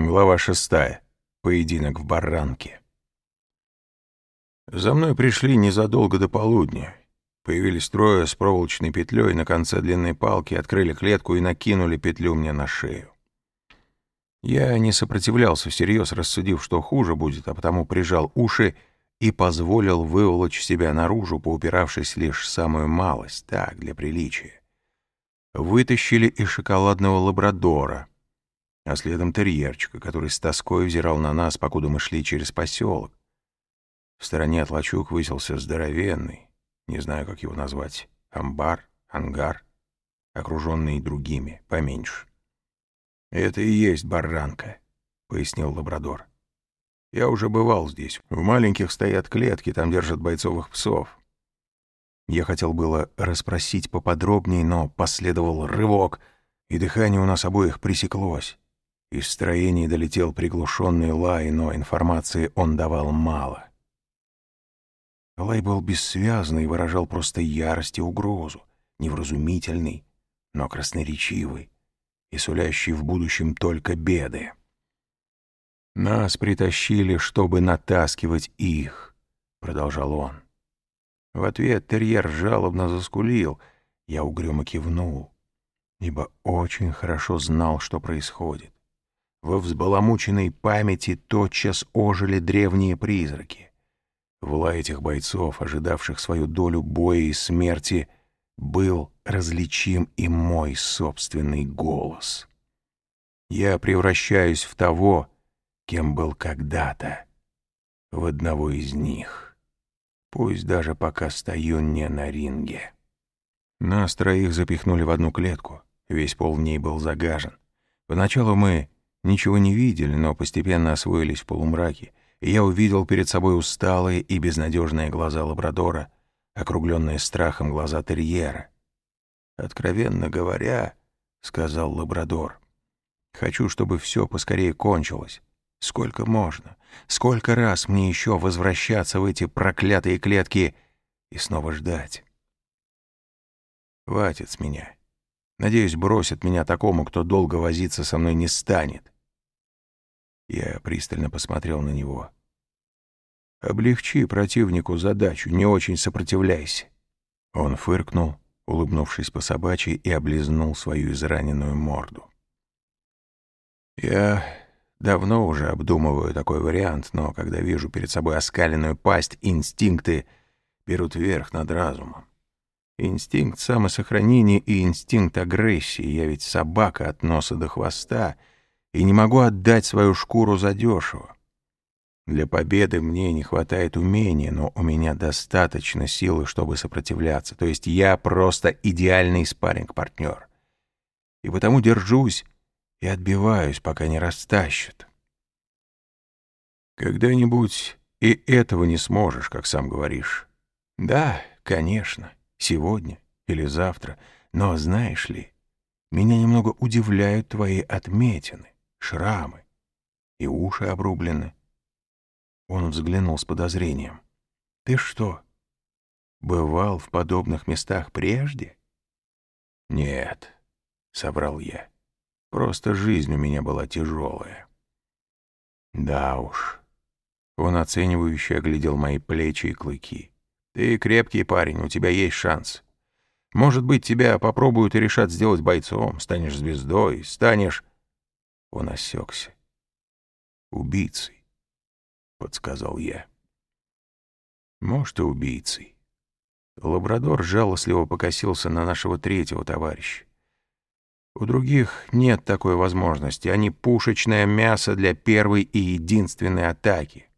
Глава шестая. Поединок в баранке. За мной пришли незадолго до полудня. Появились трое с проволочной петлей на конце длинной палки, открыли клетку и накинули петлю мне на шею. Я не сопротивлялся всерьез, рассудив, что хуже будет, а потому прижал уши и позволил выволочь себя наружу, поупиравшись лишь самую малость, так, для приличия. Вытащили и шоколадного лабрадора — а следом терьерчика, который с тоской взирал на нас, покуда мы шли через поселок. В стороне от лачуг высился здоровенный, не знаю, как его назвать, амбар, ангар, окруженный другими, поменьше. «Это и есть баранка», — пояснил лабрадор. «Я уже бывал здесь. В маленьких стоят клетки, там держат бойцовых псов». Я хотел было расспросить поподробнее, но последовал рывок, и дыхание у нас обоих пресеклось. Из строений долетел приглушенный лай, но информации он давал мало. Лай был бессвязный и выражал просто ярость и угрозу, невразумительный, но красноречивый и сулящий в будущем только беды. «Нас притащили, чтобы натаскивать их», — продолжал он. В ответ терьер жалобно заскулил, я угрюмо кивнул, ибо очень хорошо знал, что происходит. Во взбаламученной памяти тотчас ожили древние призраки. В лай этих бойцов, ожидавших свою долю боя и смерти, был различим и мой собственный голос. Я превращаюсь в того, кем был когда-то, в одного из них. Пусть даже пока стою не на ринге. Нас троих запихнули в одну клетку, весь пол в ней был загажен. Поначалу мы Ничего не видели, но постепенно освоились в полумраке, и я увидел перед собой усталые и безнадежные глаза лабрадора, округленные страхом глаза терьера. «Откровенно говоря», — сказал лабрадор, — «хочу, чтобы все поскорее кончилось. Сколько можно? Сколько раз мне еще возвращаться в эти проклятые клетки и снова ждать?» «Хватит с меня. Надеюсь, бросят меня такому, кто долго возиться со мной не станет». Я пристально посмотрел на него. «Облегчи противнику задачу, не очень сопротивляйся». Он фыркнул, улыбнувшись по собачьи, и облизнул свою израненную морду. «Я давно уже обдумываю такой вариант, но когда вижу перед собой оскаленную пасть, инстинкты берут верх над разумом. Инстинкт самосохранения и инстинкт агрессии. Я ведь собака от носа до хвоста — и не могу отдать свою шкуру задешево. Для победы мне не хватает умения, но у меня достаточно силы, чтобы сопротивляться. То есть я просто идеальный спарринг-партнер. И потому держусь и отбиваюсь, пока не растащат. Когда-нибудь и этого не сможешь, как сам говоришь. Да, конечно, сегодня или завтра. Но знаешь ли, меня немного удивляют твои отметины шрамы и уши обрублены. Он взглянул с подозрением. «Ты что, бывал в подобных местах прежде?» «Нет», — соврал я. «Просто жизнь у меня была тяжелая». «Да уж». Он оценивающе оглядел мои плечи и клыки. «Ты крепкий парень, у тебя есть шанс. Может быть, тебя попробуют и решат сделать бойцом, станешь звездой, станешь...» Он осекся. «Убийцей», — подсказал я. «Может, и убийцей». Лабрадор жалостливо покосился на нашего третьего товарища. У других нет такой возможности. Они пушечное мясо для первой и единственной атаки.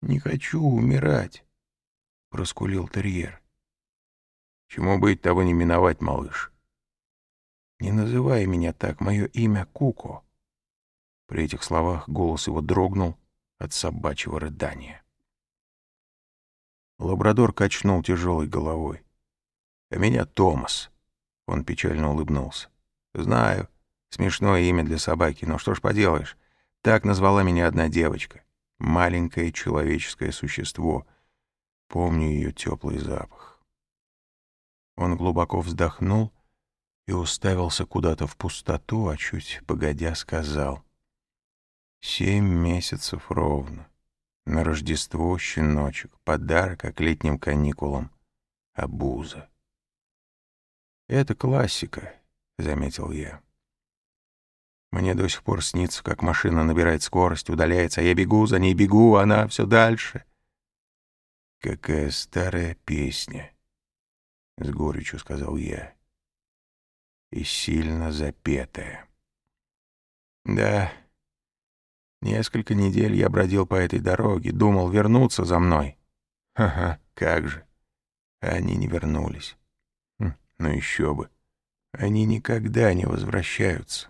«Не хочу умирать», — проскулил терьер. «Чему быть, того не миновать, малыш». «Не называй меня так, мое имя Куко». При этих словах голос его дрогнул от собачьего рыдания. Лабрадор качнул тяжелой головой. «А меня Томас». Он печально улыбнулся. «Знаю, смешное имя для собаки, но что ж поделаешь. Так назвала меня одна девочка. Маленькое человеческое существо. Помню ее теплый запах». Он глубоко вздохнул и уставился куда-то в пустоту, а чуть погодя сказал — Семь месяцев ровно. На Рождество щеночек, подарок к летним каникулам, обуза. «Это классика», — заметил я. Мне до сих пор снится, как машина набирает скорость, удаляется, а я бегу за ней, бегу, а она все дальше. «Какая старая песня», — с горечью сказал я, — «и сильно запетая». Да, несколько недель я бродил по этой дороге, думал вернуться за мной. Ага, как же. Они не вернулись. Хм, ну еще бы. Они никогда не возвращаются.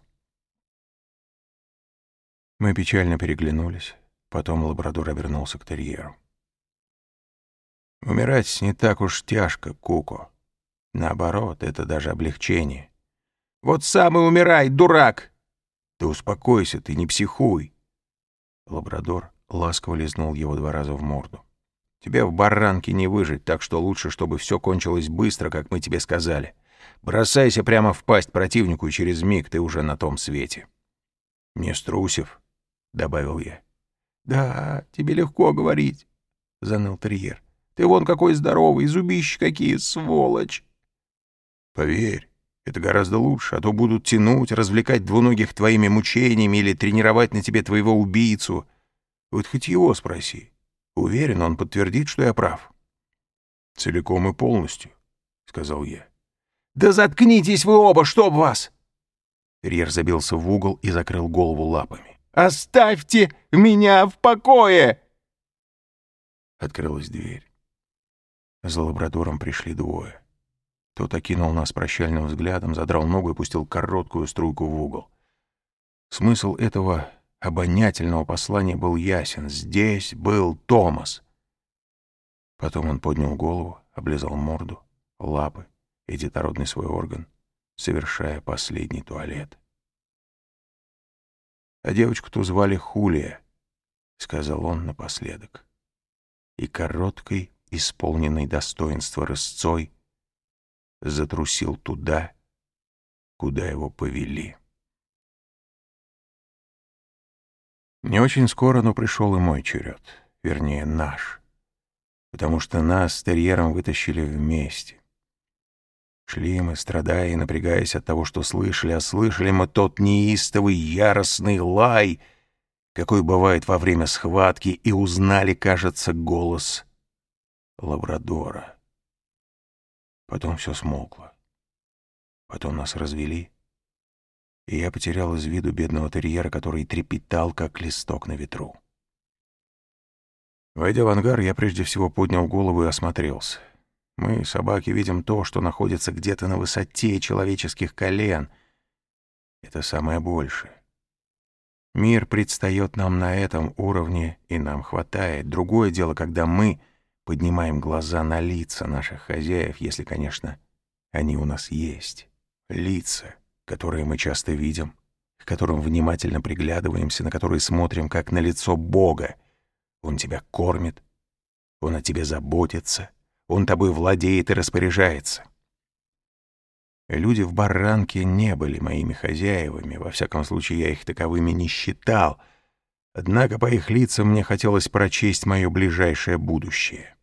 Мы печально переглянулись. Потом лабрадор обернулся к терьеру. Умирать не так уж тяжко, Куко. Наоборот, это даже облегчение. «Вот сам и умирай, дурак!» «Ты успокойся, ты не психуй!» Лабрадор ласково лизнул его два раза в морду. «Тебе в баранке не выжить, так что лучше, чтобы все кончилось быстро, как мы тебе сказали. Бросайся прямо в пасть противнику, и через миг ты уже на том свете». «Не струсив», — добавил я. «Да, тебе легко говорить», — заныл терьер. «Ты вон какой здоровый, зубища какие, сволочь!» «Поверь, это гораздо лучше, а то будут тянуть, развлекать двуногих твоими мучениями или тренировать на тебе твоего убийцу. Вот хоть его спроси. Уверен, он подтвердит, что я прав». «Целиком и полностью», — сказал я. «Да заткнитесь вы оба, чтоб вас!» Терьер забился в угол и закрыл голову лапами. Оставьте меня в покое!» Открылась дверь. За лабрадором пришли двое. Тот окинул нас прощальным взглядом, задрал ногу и пустил короткую струйку в угол. Смысл этого обонятельного послания был ясен. Здесь был Томас. Потом он поднял голову, облизал морду, лапы и детородный свой орган, совершая последний туалет. А девочку-то звали Хулия, — сказал он напоследок. И короткой, исполненной достоинства рысцой, затрусил туда, куда его повели. Не очень скоро, но пришел и мой черед, вернее, наш, потому что нас с терьером вытащили вместе. Шли мы, страдая и напрягаясь от того, что слышали, а слышали мы тот неистовый яростный лай, какой бывает во время схватки, и узнали, кажется, голос лабрадора. Потом все смолкло. Потом нас развели, и я потерял из виду бедного терьера, который трепетал, как листок на ветру. Войдя в ангар, я прежде всего поднял голову и осмотрелся. Мы, собаки, видим то, что находится где-то на высоте человеческих колен. Это самое большее. Мир предстает нам на этом уровне, и нам хватает. Другое дело, когда мы поднимаем глаза на лица наших хозяев, если, конечно, они у нас есть. Лица, которые мы часто видим, к которым внимательно приглядываемся, на которые смотрим, как на лицо Бога. Он тебя кормит, он о тебе заботится — он тобой владеет и распоряжается. Люди в баранке не были моими хозяевами, во всяком случае я их таковыми не считал, однако по их лицам мне хотелось прочесть мое ближайшее будущее.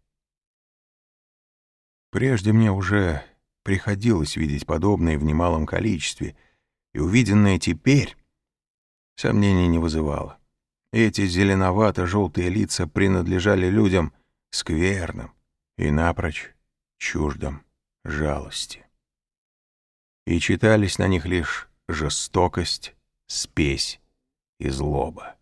Прежде мне уже приходилось видеть подобное в немалом количестве, и увиденное теперь сомнений не вызывало. Эти зеленовато-желтые лица принадлежали людям скверным, и напрочь чуждом жалости. И читались на них лишь жестокость, спесь и злоба.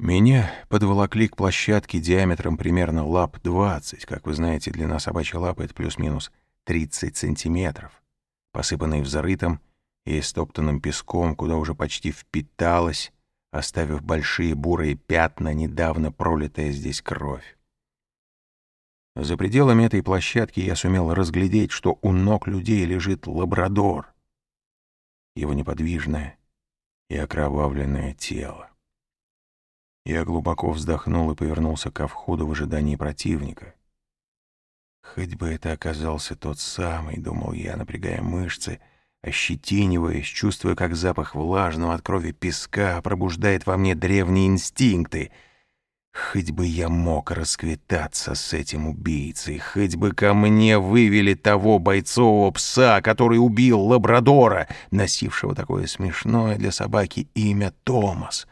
Меня подволокли к площадке диаметром примерно лап 20, как вы знаете, длина собачьей лапы — это плюс-минус 30 сантиметров, посыпанной взрытым и стоптанным песком, куда уже почти впиталась, оставив большие бурые пятна, недавно пролитая здесь кровь. За пределами этой площадки я сумел разглядеть, что у ног людей лежит лабрадор, его неподвижное и окровавленное тело. Я глубоко вздохнул и повернулся ко входу в ожидании противника. Хоть бы это оказался тот самый, думал я, напрягая мышцы, ощетиниваясь, чувствуя, как запах влажного от крови песка пробуждает во мне древние инстинкты. Хоть бы я мог расквитаться с этим убийцей, хоть бы ко мне вывели того бойцового пса, который убил лабрадора, носившего такое смешное для собаки имя Томас.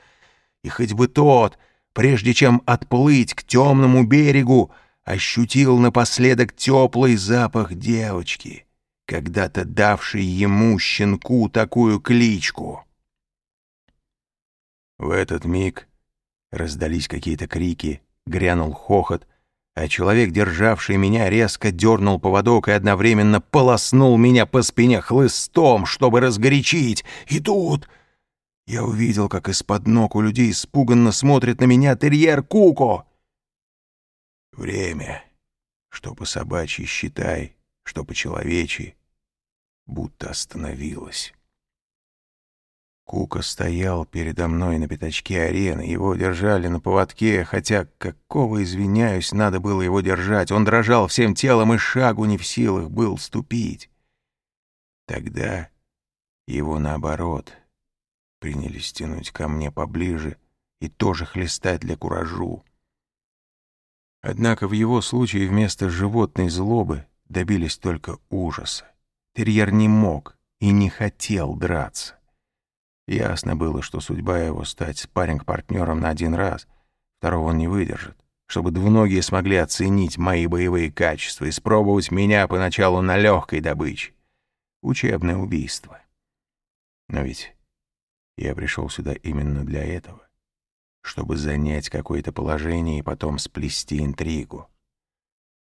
И хоть бы тот, прежде чем отплыть к темному берегу, ощутил напоследок теплый запах девочки — когда-то давший ему, щенку, такую кличку. В этот миг раздались какие-то крики, грянул хохот, а человек, державший меня, резко дернул поводок и одновременно полоснул меня по спине хлыстом, чтобы разгорячить. И тут я увидел, как из-под ног у людей испуганно смотрит на меня терьер Куко. Время, что по собачьи считай, что по человечьи, будто остановилась. Кука стоял передо мной на пятачке арены, его держали на поводке, хотя, какого, извиняюсь, надо было его держать, он дрожал всем телом и шагу не в силах был ступить. Тогда его, наоборот, принялись тянуть ко мне поближе и тоже хлестать для куражу. Однако в его случае вместо животной злобы добились только ужаса. Терьер не мог и не хотел драться. Ясно было, что судьба его стать спарринг-партнером на один раз, второго он не выдержит, чтобы двуногие смогли оценить мои боевые качества и спробовать меня поначалу на легкой добыче. Учебное убийство. Но ведь я пришел сюда именно для этого, чтобы занять какое-то положение и потом сплести интригу.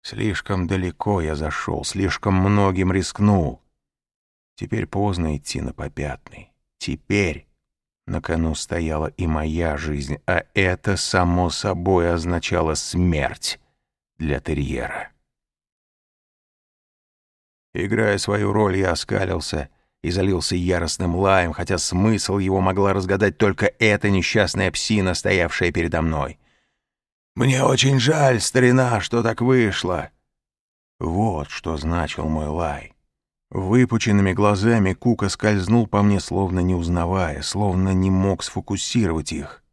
Слишком далеко я зашел, слишком многим рискнул. Теперь поздно идти на попятный. Теперь на кону стояла и моя жизнь, а это, само собой, означало смерть для терьера. Играя свою роль, я оскалился и залился яростным лаем, хотя смысл его могла разгадать только эта несчастная псина, стоявшая передо мной. «Мне очень жаль, старина, что так вышло». Вот что значил мой лай. Выпученными глазами Кука скользнул по мне, словно не узнавая, словно не мог сфокусировать их.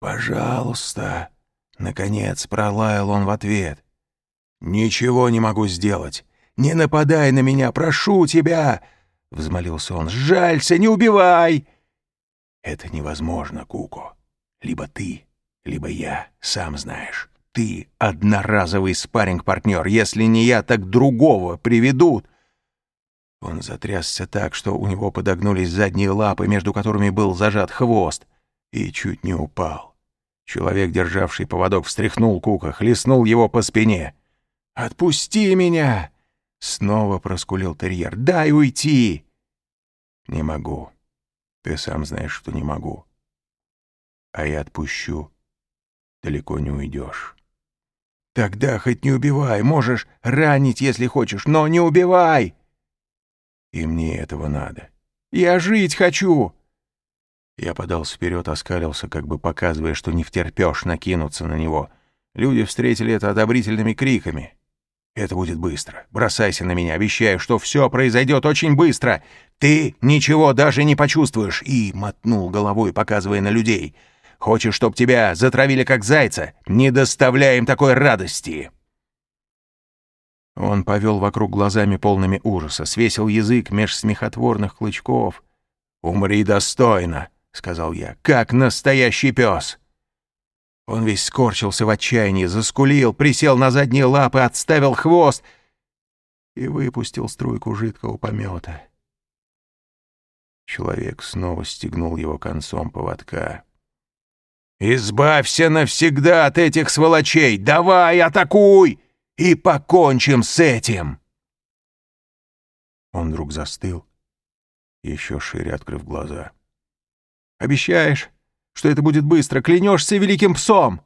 «Пожалуйста!» — наконец пролаял он в ответ. «Ничего не могу сделать! Не нападай на меня, прошу тебя!» — взмолился он. «Сжалься, не убивай!» «Это невозможно, Куко. Либо ты, либо я, сам знаешь. Ты одноразовый спарринг-партнер. Если не я, так другого приведут. Он затрясся так, что у него подогнулись задние лапы, между которыми был зажат хвост, и чуть не упал. Человек, державший поводок, встряхнул Кука, хлестнул его по спине. «Отпусти меня!» — снова проскулил терьер. «Дай уйти!» «Не могу. Ты сам знаешь, что не могу. А я отпущу, далеко не уйдешь. Тогда хоть не убивай, можешь ранить, если хочешь, но не убивай. И мне этого надо. Я жить хочу. Я подался вперед, оскалился, как бы показывая, что не втерпешь накинуться на него. Люди встретили это одобрительными криками. Это будет быстро. Бросайся на меня, обещаю, что все произойдет очень быстро. Ты ничего даже не почувствуешь. И мотнул головой, показывая на людей — Хочешь, чтоб тебя затравили как зайца? Не доставляем такой радости!» Он повел вокруг глазами полными ужаса, свесил язык меж смехотворных клычков. «Умри достойно!» — сказал я. «Как настоящий пес!» Он весь скорчился в отчаянии, заскулил, присел на задние лапы, отставил хвост и выпустил струйку жидкого помета. Человек снова стегнул его концом поводка. «Избавься навсегда от этих сволочей! Давай, атакуй! И покончим с этим!» Он вдруг застыл, еще шире открыв глаза. «Обещаешь, что это будет быстро? Клянешься великим псом?»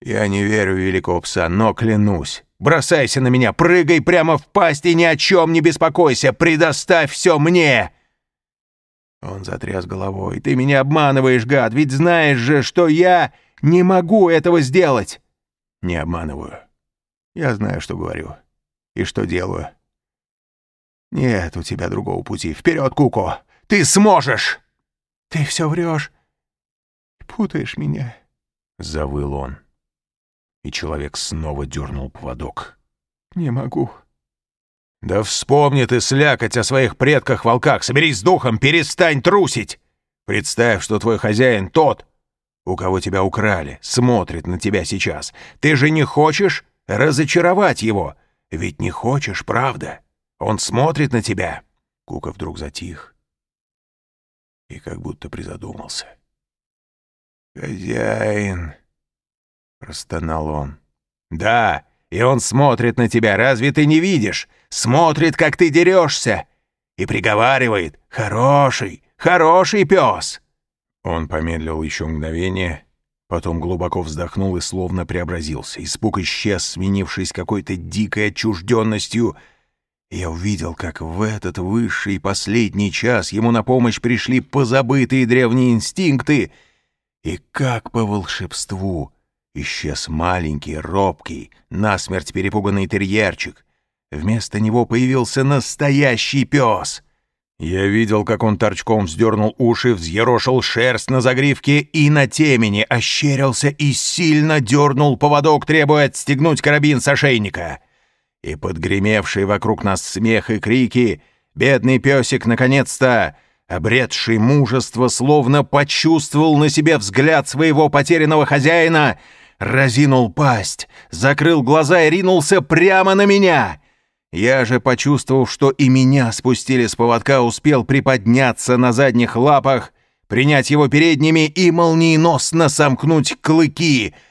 «Я не верю в великого пса, но клянусь. Бросайся на меня, прыгай прямо в пасть и ни о чем не беспокойся. Предоставь все мне!» Он затряс головой. «Ты меня обманываешь, гад, ведь знаешь же, что я не могу этого сделать!» «Не обманываю. Я знаю, что говорю и что делаю. Нет у тебя другого пути. Вперед, Куко! Ты сможешь!» «Ты все врешь. Путаешь меня», — завыл он. И человек снова дернул поводок. «Не могу». «Да вспомни ты слякоть о своих предках-волках! Соберись с духом, перестань трусить! Представь, что твой хозяин тот, у кого тебя украли, смотрит на тебя сейчас. Ты же не хочешь разочаровать его? Ведь не хочешь, правда? Он смотрит на тебя!» Кука вдруг затих и как будто призадумался. «Хозяин!» — простонал он. «Да, и он смотрит на тебя, разве ты не видишь? Смотрит, как ты дерешься, и приговаривает «Хороший, хороший пес!» Он помедлил еще мгновение, потом глубоко вздохнул и словно преобразился. Испуг исчез, сменившись какой-то дикой отчужденностью — я увидел, как в этот высший последний час ему на помощь пришли позабытые древние инстинкты, и как по волшебству исчез маленький, робкий, насмерть перепуганный терьерчик. Вместо него появился настоящий пес. Я видел, как он торчком вздернул уши, взъерошил шерсть на загривке и на темени, ощерился и сильно дернул поводок, требуя отстегнуть карабин с ошейника и подгремевший вокруг нас смех и крики, бедный песик, наконец-то, обретший мужество, словно почувствовал на себе взгляд своего потерянного хозяина, разинул пасть, закрыл глаза и ринулся прямо на меня. Я же, почувствовав, что и меня спустили с поводка, успел приподняться на задних лапах, принять его передними и молниеносно сомкнуть клыки —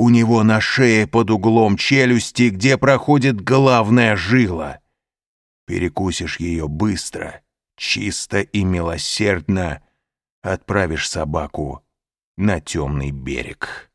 у него на шее под углом челюсти, где проходит главная жила. Перекусишь ее быстро, чисто и милосердно, отправишь собаку на темный берег».